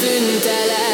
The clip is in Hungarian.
szüntelen.